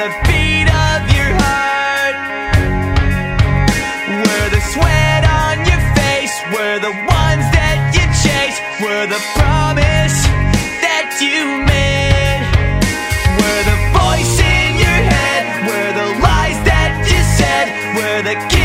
the beat of your heart, we're the sweat on your face, we're the ones that you chase, we're the promise that you made, we're the voice in your head, we're the lies that you said, we're the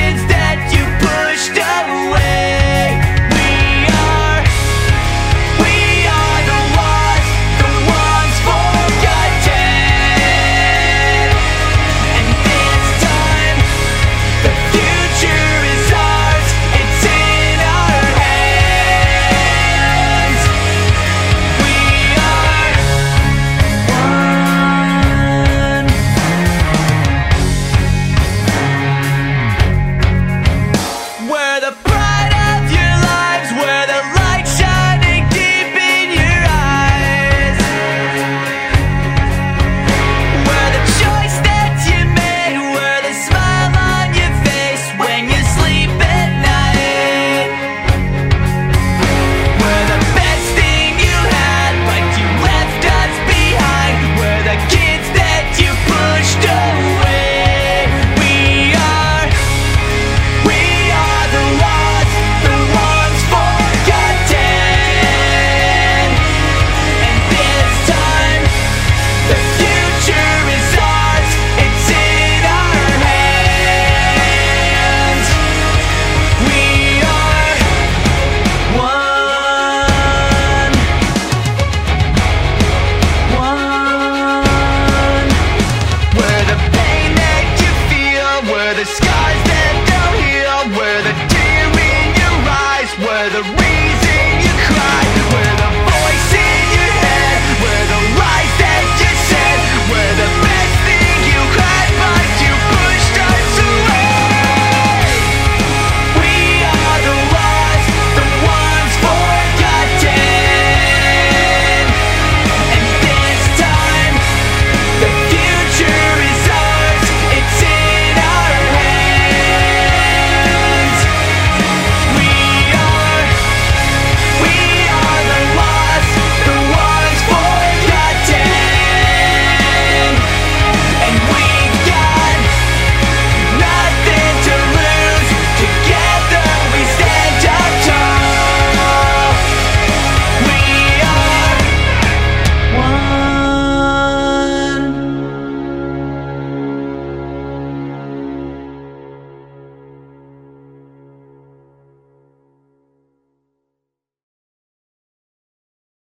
the